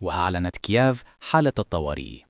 وأعلنت كييف حالة الطوارئ.